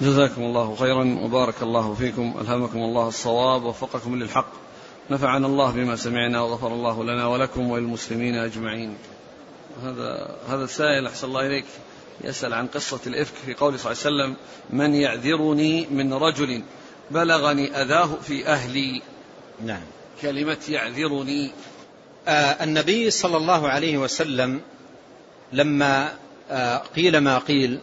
جزاكم الله خيرا وبارك الله فيكم ألهمكم الله الصواب ووفقكم للحق. نفعنا الله بما سمعنا وغفر الله لنا ولكم وللمسلمين أجمعين. هذا هذا السائل أحسن الله إليك يسأل عن قصة الإفك في قوله صلى الله عليه وسلم من يعذرني من رجل بلغني أذاه في أهلي. نعم. كلمة يعذرني آه النبي صلى الله عليه وسلم لما آه قيل ما قيل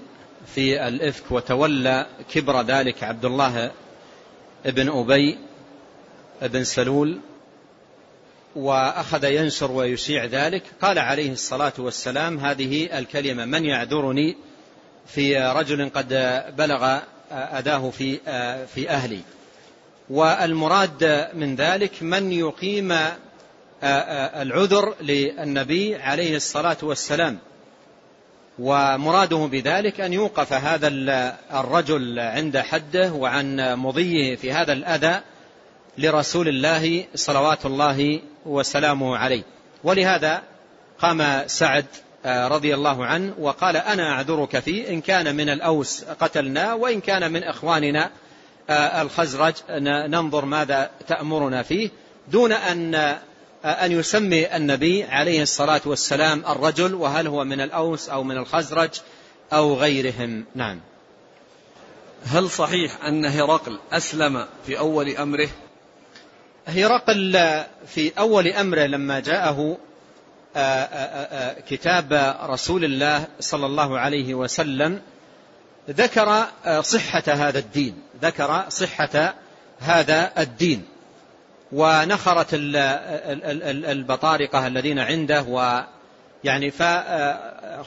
في الإفك وتولى كبر ذلك عبد الله ابن أبي ابن سلول وأخذ ينشر ويشيع ذلك. قال عليه الصلاة والسلام هذه الكلمة من يعذرني في رجل قد بلغ أداه في في أهلي. والمراد من ذلك من يقيم العذر للنبي عليه الصلاة والسلام. ومراده بذلك أن يوقف هذا الرجل عند حده وعن مضيه في هذا الأذى لرسول الله صلوات الله وسلامه عليه. ولهذا قام سعد رضي الله عنه وقال أنا أعذرك فيه إن كان من الأوس قتلنا وإن كان من إخواننا الخزرج ننظر ماذا تأمرنا فيه. دون أن أن يسمي النبي عليه الصلاة والسلام الرجل وهل هو من الأوس أو من الخزرج أو غيرهم؟ نعم. هل صحيح أن هرقل أسلم في أول أمره؟ هرقل في أول أمره لما جاءه كتاب رسول الله صلى الله عليه وسلم ذكر صحة هذا الدين ذكر صحة هذا الدين. ونخرت البطارقة الذين عنده ويعني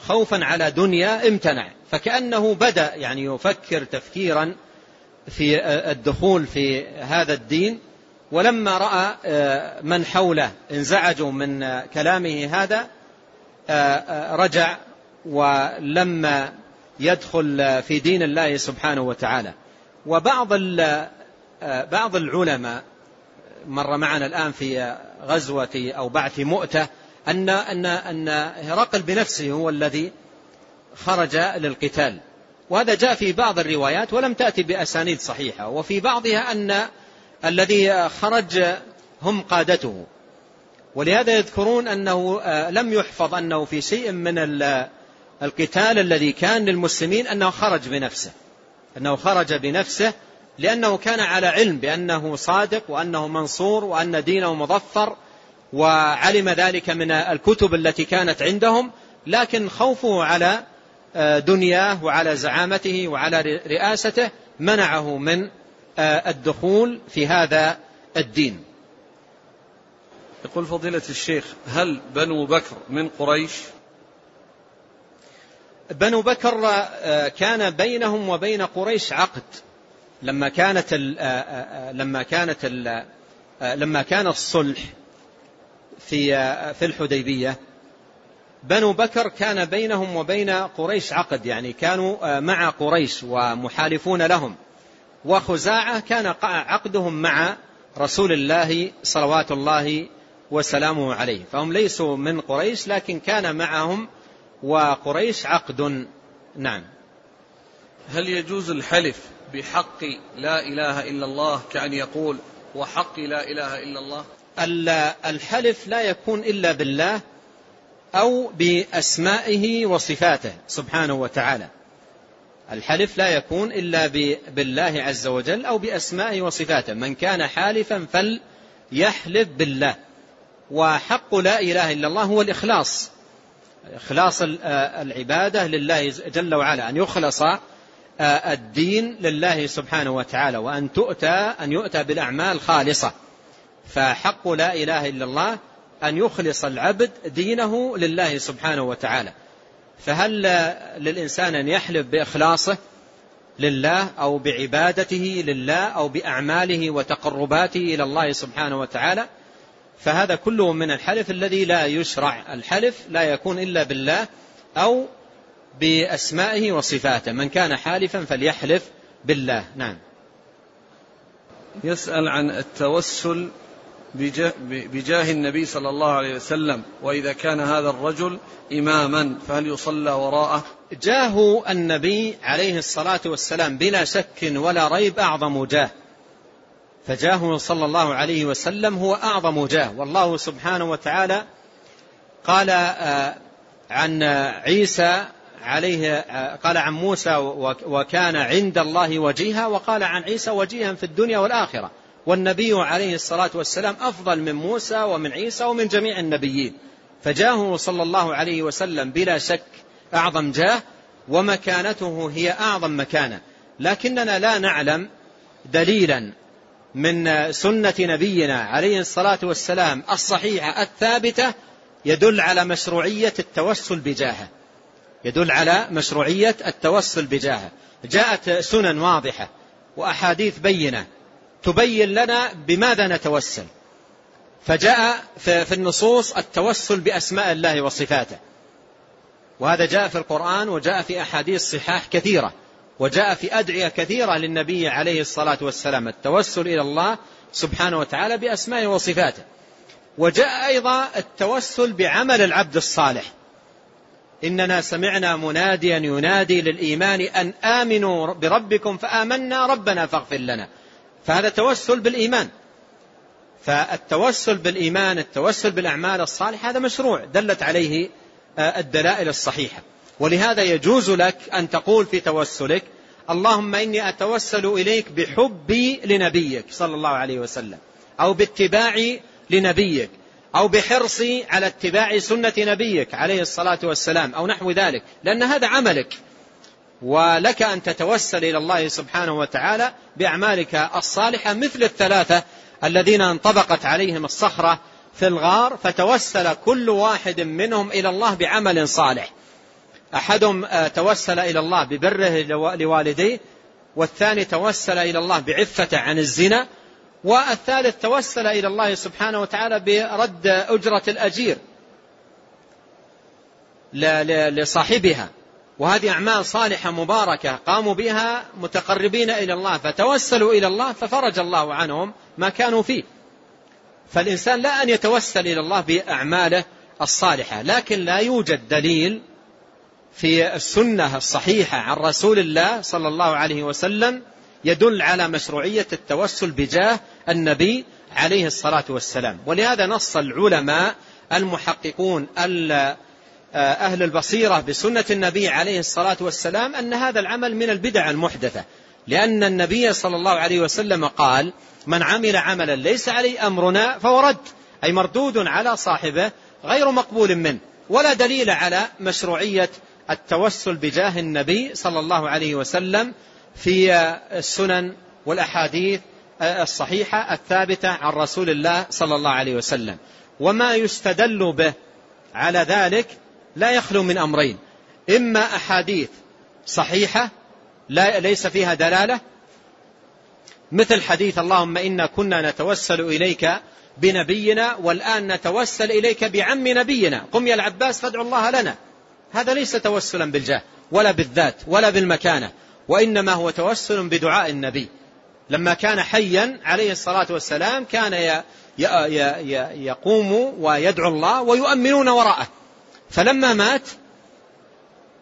خوفا على دنيا امتنع. فكأنه بدأ يعني يفكر تفكيرا في الدخول في هذا الدين. ولما رأى من حوله انزعجوا من كلامه هذا رجع ولما يدخل في دين الله سبحانه وتعالى. وبعض بعض العلماء مر معنا الآن في غزوة أو بعث مؤتة أن أن أن هرقل بنفسه هو الذي خرج للقتال. وهذا جاء في بعض الروايات ولم تأتي بأسانيد صحيحة. وفي بعضها أن الذي خرج هم قادته. ولهذا يذكرون أنه لم يحفظ أنه في شيء من القتال الذي كان للمسلمين أنه خرج بنفسه. أنه خرج بنفسه لأنه كان على علم بأنه صادق وأنه منصور وأن دينه مظفر وعلم ذلك من الكتب التي كانت عندهم لكن خوفه على دنياه وعلى زعامته وعلى رئاسته منعه من الدخول في هذا الدين. يقول فضيلة الشيخ هل بنو بكر من قريش؟ بنو بكر كان بينهم وبين قريش عقد. لما كانت ال لما كانت ال لما كان الصلح في في الحديبية بنو بكر كان بينهم وبين قريش عقد يعني كانوا مع قريش ومحالفون لهم. وخزاعة كان عقدهم مع رسول الله صلوات الله وسلامه عليه. فهم ليسوا من قريش لكن كان معهم وقريش عقد. نعم. هل يجوز الحلف بحق لا إله إلا الله كأن يقول وحق لا إله إلا الله؟ الحلف لا يكون إلا بالله أو بأسمائه وصفاته سبحانه وتعالى. الحلف لا يكون إلا بالله عز وجل أو بأسمائه وصفاته. من كان حالفا فليحلف بالله. وحق لا إله إلا الله هو الإخلاص. إخلاص العبادة لله جل وعلا. أن يخلص الدين لله سبحانه وتعالى وأن تؤتى أن يؤتى بالأعمال خالصة. فحق لا إله إلا الله أن يخلص العبد دينه لله سبحانه وتعالى. فهل للإنسان أن يحلف بإخلاصه لله أو بعبادته لله أو بأعماله وتقرباته إلى الله سبحانه وتعالى؟ فهذا كله من الحلف الذي لا يشرع. الحلف لا يكون إلا بالله أو بأسمائه وصفاته. من كان حالفا فليحلف بالله. نعم. يسأل عن التوسل بجاه النبي صلى الله عليه وسلم وإذا كان هذا الرجل إماما فهل يصلى وراءه؟ جاه النبي عليه الصلاة والسلام بلا شك ولا ريب أعظم جاه. فجاهه صلى الله عليه وسلم هو أعظم جاه. والله سبحانه وتعالى قال آه، عن عيسى عليه قال عن موسى وكان عند الله وجيها وقال عن عيسى وجيها في الدنيا والآخرة. والنبي عليه الصلاة والسلام أفضل من موسى ومن عيسى ومن جميع النبيين. فجاهه صلى الله عليه وسلم بلا شك أعظم جاه ومكانته هي أعظم مكانة. لكننا لا نعلم دليلا من سنة نبينا عليه الصلاة والسلام الصحيحة الثابتة يدل على مشروعية التوسل بجاهه. يدل على مشروعية التوسل بجاهه. جاءت سنن واضحة وأحاديث بينة تبين لنا بماذا نتوسل. فجاء في النصوص التوسل بأسماء الله وصفاته. وهذا جاء في القرآن وجاء في أحاديث صحاح كثيرة. وجاء في أدعية كثيرة للنبي عليه الصلاة والسلام. التوسل إلى الله سبحانه وتعالى بأسمائه وصفاته. وجاء أيضا التوسل بعمل العبد الصالح. إننا سمعنا مناديا ينادي للإيمان أن آمنوا بربكم فآمنا ربنا فاغفر لنا. فهذا توسل بالإيمان. فالتوسل بالإيمان التوسل بالأعمال الصالحة هذا مشروع دلت عليه آه، الدلائل الصحيحة. ولهذا يجوز لك أن تقول في توسلك اللهم إني أتوسل إليك بحبي لنبيك صلى الله عليه وسلم أو باتباعي لنبيك. أو بحرصي على اتباع سنة نبيك عليه الصلاة والسلام أو نحو ذلك لأن هذا عملك. ولك أن تتوسل إلى الله سبحانه وتعالى بأعمالك الصالحة مثل الثلاثة الذين انطبقت عليهم الصخرة في الغار فتوسل كل واحد منهم إلى الله بعمل صالح. أحدهم آه، توسل إلى الله ببره لوالديه والثاني توسل إلى الله بعفة عن الزنا والثالث توسل إلى الله سبحانه وتعالى برد أجرة الأجير لصاحبها. وهذه أعمال صالحة مباركة قاموا بها متقربين إلى الله فتوسلوا إلى الله ففرج الله عنهم ما كانوا فيه. فالإنسان لا أن يتوسل إلى الله بأعماله الصالحة لكن لا يوجد دليل في السنة الصحيحة عن رسول الله صلى الله عليه وسلم يدل على مشروعية التوسل بجاه النبي عليه الصلاة والسلام. ولهذا نص العلماء المحققون أهل البصيرة بسنة النبي عليه الصلاة والسلام أن هذا العمل من البدع المحدثة. لأن النبي صلى الله عليه وسلم قال من عمل عملا ليس عليه أمرنا فهو رد. أي مردود على صاحبه غير مقبول منه. ولا دليل على مشروعية التوسل بجاه النبي صلى الله عليه وسلم في السنن والأحاديث الصحيحة الثابتة عن رسول الله صلى الله عليه وسلم. وما يستدل به على ذلك لا يخلو من أمرين. إما أحاديث صحيحة لا ليس فيها دلالة مثل حديث اللهم إنا كنا نتوسل إليك بنبينا والآن نتوسل إليك بعم نبينا. قم يا العباس فادعوا الله لنا. هذا ليس توسلا بالجاه ولا بالذات ولا بالمكانة. وإنما هو توسل بدعاء النبي. لما كان حيا عليه الصلاة والسلام كان يقوم ويدعو الله ويؤمنون وراءه. فلما مات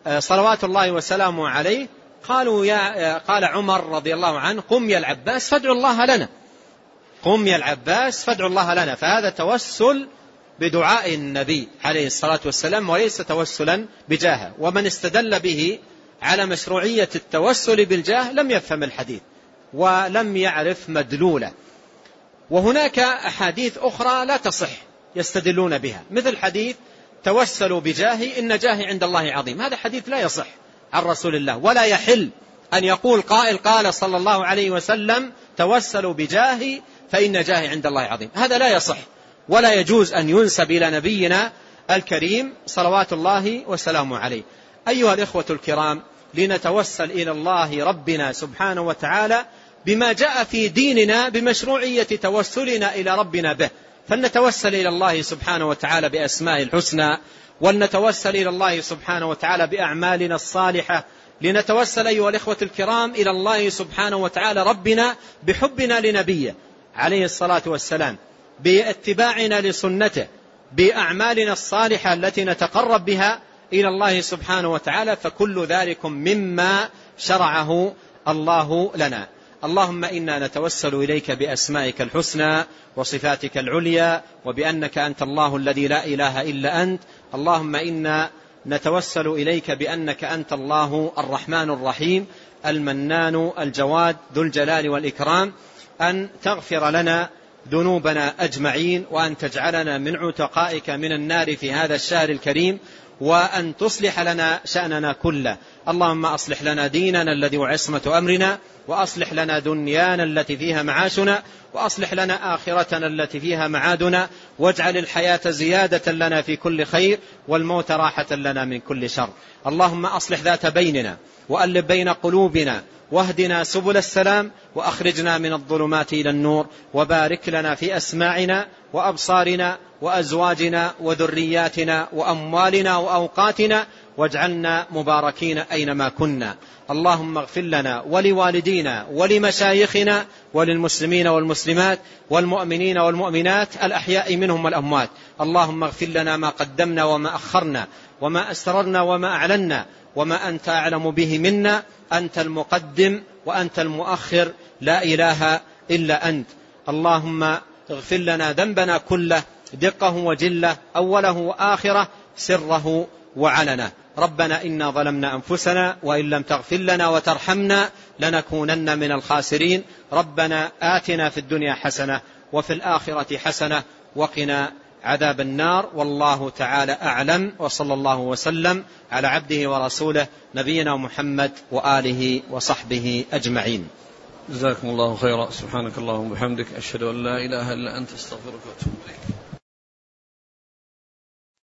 آه، صلوات الله وسلامه عليه قالوا يا آه، قال عمر رضي الله عنه قم يا العباس فادعوا الله لنا. قم يا العباس فادعوا الله لنا. فهذا توسل بدعاء النبي عليه الصلاة والسلام وليس توسلا بجاهه. ومن استدل به على مشروعية التوسل بالجاه لم يفهم الحديث ولم يعرف مدلوله. وهناك أحاديث أخرى لا تصح يستدلون بها مثل حديث توسلوا بجاهي إن جاهي عند الله عظيم. هذا حديث لا يصح عن رسول الله ولا يحل أن يقول قائل قال صلى الله عليه وسلم توسلوا بجاهي فإن جاهي عند الله عظيم. هذا لا يصح ولا يجوز أن ينسب إلى نبينا الكريم صلوات الله وسلامه عليه. أيها الإخوة الكرام لنتوسل إلى الله ربنا سبحانه وتعالى بما جاء في ديننا بمشروعية توسلنا إلى ربنا به. فلنتوسل إلى الله سبحانه وتعالى بأسماء الحسنى ولنتوسل إلى الله سبحانه وتعالى بأعمالنا الصالحة. لنتوسل أيها الإخوة الكرام إلى الله سبحانه وتعالى ربنا بحبنا لنبيه عليه الصلاة والسلام باتباعنا لسنته بأعمالنا الصالحة التي نتقرب بها إلى الله سبحانه وتعالى فكل ذلك مما شرعه الله لنا. اللهم إنا نتوسل إليك بأسمائك الحسنى وصفاتك العليا وبأنك أنت الله الذي لا إله إلا أنت. اللهم إنا نتوسل إليك بأنك أنت الله الرحمن الرحيم المنان الجواد ذو الجلال والإكرام. أن تغفر لنا ذنوبنا أجمعين وأن تجعلنا من عتقائك من النار في هذا الشهر الكريم. وأن تصلح لنا شأننا كله. اللهم أصلح لنا ديننا الذي وعصمة أمرنا وأصلح لنا دنيانا التي فيها معاشنا وأصلح لنا آخرتنا التي فيها معادنا واجعل الحياة زيادة لنا في كل خير والموت راحة لنا من كل شر. اللهم أصلح ذات بيننا وألف بين قلوبنا واهدنا سبل السلام وأخرجنا من الظلمات إلى النور وبارك لنا في أسماعنا وأبصارنا وأزواجنا وذرياتنا وأموالنا وأوقاتنا واجعلنا مباركين أينما كنا. اللهم اغفر لنا ولوالدينا ولمشايخنا وللمسلمين والمسلمات والمؤمنين والمؤمنات الأحياء منهم والأموات. اللهم اغفر لنا ما قدمنا وما أخرنا وما أسررنا وما أعلنا وما أنت أعلم به منا. أنت المقدم وأنت المؤخر. لا إله إلا أنت. اللهم اغفر لنا ذنبنا كله دقه وجله أوله وآخره سره وعلنه. ربنا إنا ظلمنا أنفسنا وإن لم تغفر لنا وترحمنا لنكونن من الخاسرين. ربنا آتنا في الدنيا حسنة وفي الآخرة حسنة وقنا عذاب النار. والله تعالى أعلم. وصلى الله وسلم على عبده ورسوله نبينا محمد وآله وصحبه أجمعين. جزاكم الله خيرا. سبحانك اللهم وبحمدك. أشهد أن لا إله إلا أنت. أستغفرك وأتوب إليك.